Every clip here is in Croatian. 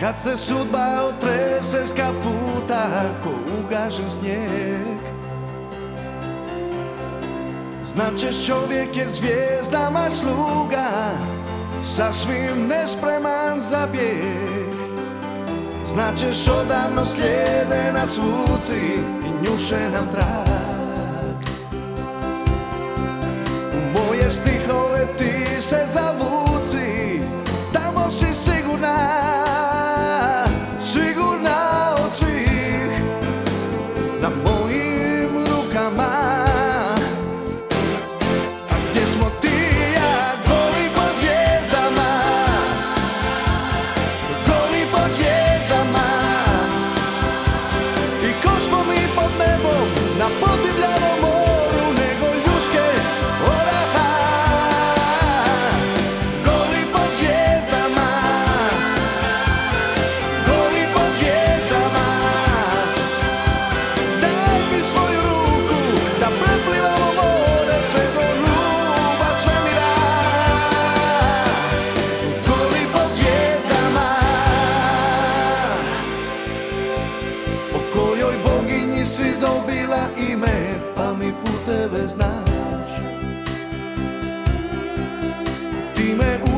Kad te sudba otrese s kaputa ko ugažen snijeg. Značeš čovjek je zvijezdama sluga Sasvim nespreman za bijeg. Značeš odavno slijede na svuci I njuše nam trag. U moje stihove ti se zavuci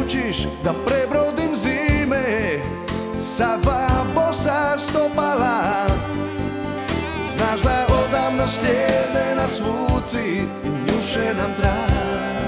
me učiš da prebrodim zime Sa dva bosa stopala. Znaš da odavno slijede na svuci I njuše nam trak